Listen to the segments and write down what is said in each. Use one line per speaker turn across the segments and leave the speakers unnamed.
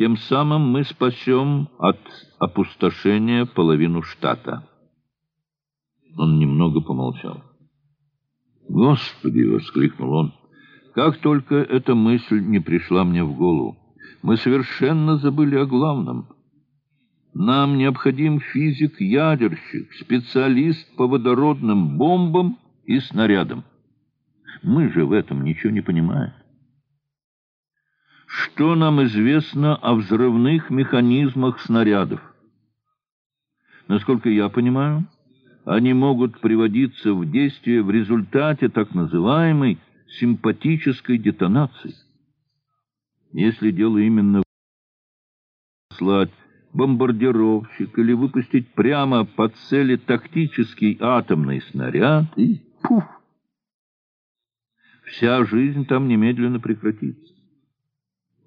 Тем самым мы спасем от опустошения половину штата. Он немного помолчал. «Господи!» — воскликнул он. «Как только эта мысль не пришла мне в голову! Мы совершенно забыли о главном. Нам необходим физик-ядерщик, специалист по водородным бомбам и снарядам. Мы же в этом ничего не понимаем. Что нам известно о взрывных механизмах снарядов? Насколько я понимаю, они могут приводиться в действие в результате так называемой симпатической детонации. Если дело именно слать бомбардировщик или выпустить прямо по цели тактический атомный снаряд, и пуф! Вся жизнь там немедленно прекратится.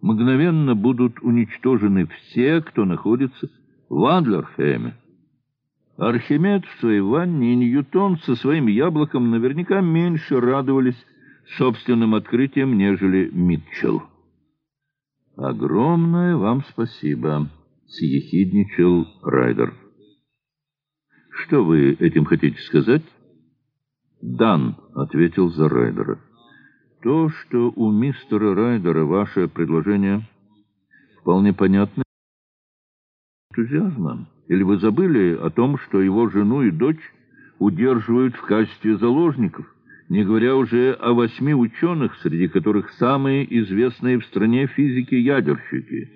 Мгновенно будут уничтожены все, кто находится в Адлерхейме. Архимед в своей ванне и Ньютон со своим яблоком наверняка меньше радовались собственным открытием, нежели Митчелл. «Огромное вам спасибо», — съехидничал Райдер. «Что вы этим хотите сказать?» «Дан», — ответил за Райдера. «То, что у мистера Райдера ваше предложение вполне понятно энтузиазмом. Или вы забыли о том, что его жену и дочь удерживают в качестве заложников, не говоря уже о восьми ученых, среди которых самые известные в стране физики-ядерщики?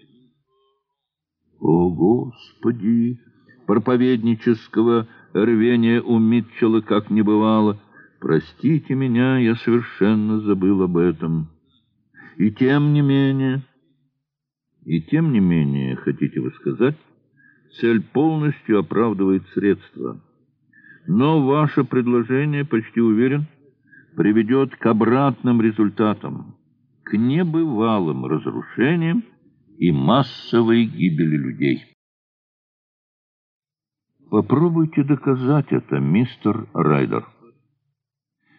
О, Господи! Проповеднического рвения у Митчелла как не бывало. Простите меня, я совершенно забыл об этом. И тем не менее... И тем не менее, хотите вы сказать, Цель полностью оправдывает средства. Но ваше предложение, почти уверен, приведет к обратным результатам, к небывалым разрушениям и массовой гибели людей. Попробуйте доказать это, мистер Райдер.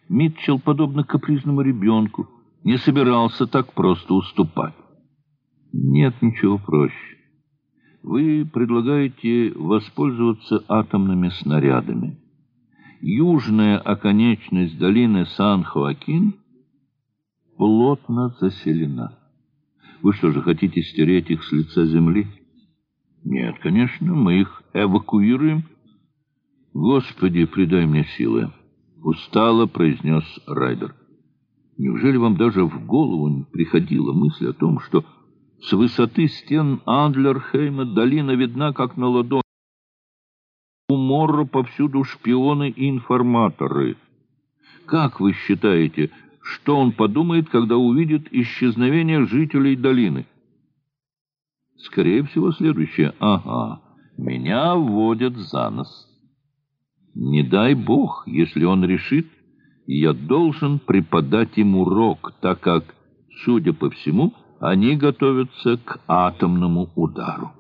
Митчелл, подобно капризному ребенку, не собирался так просто уступать. Нет ничего проще. Вы предлагаете воспользоваться атомными снарядами. Южная оконечность долины Сан-Хоакин плотно заселена. Вы что же, хотите стереть их с лица земли? Нет, конечно, мы их эвакуируем. Господи, придай мне силы, устало произнес Райдер. Неужели вам даже в голову не приходила мысль о том, что с высоты стен Андлерхейма долина видна, как на ладони. У Морро повсюду шпионы и информаторы. Как вы считаете, что он подумает, когда увидит исчезновение жителей долины? Скорее всего, следующее. Ага, меня вводят за нос. Не дай бог, если он решит, я должен преподать им урок, так как, судя по всему, они готовятся к атомному удару.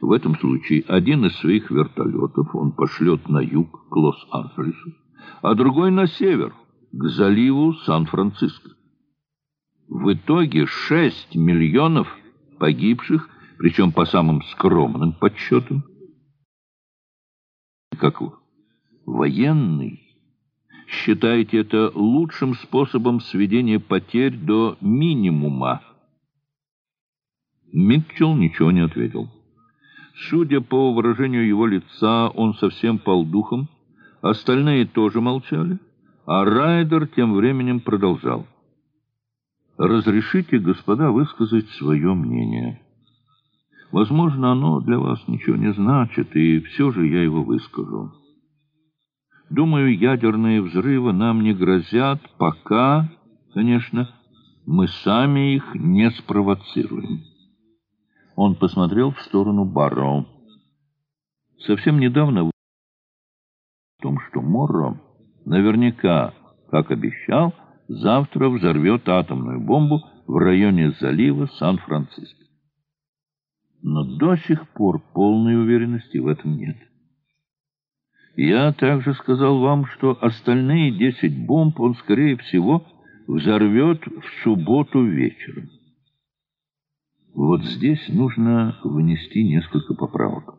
В этом случае один из своих вертолетов он пошлет на юг, к Лос-Анджелесу, а другой на север, к заливу Сан-Франциско. В итоге 6 миллионов погибших, причем по самым скромным подсчетам. Как военный считаете это лучшим способом сведения потерь до минимума?» Митчелл ничего не ответил. Судя по выражению его лица, он совсем пал духом. Остальные тоже молчали, а Райдер тем временем продолжал. «Разрешите, господа, высказать свое мнение. Возможно, оно для вас ничего не значит, и все же я его выскажу». Думаю, ядерные взрывы нам не грозят, пока, конечно, мы сами их не спровоцируем. Он посмотрел в сторону Барро. Совсем недавно в том, что Морро наверняка, как обещал, завтра взорвет атомную бомбу в районе залива Сан-Франциско. До сих пор полной уверенности в этом нет. Я также сказал вам, что остальные десять бомб он, скорее всего, взорвет в субботу вечером. Вот здесь нужно внести несколько поправок.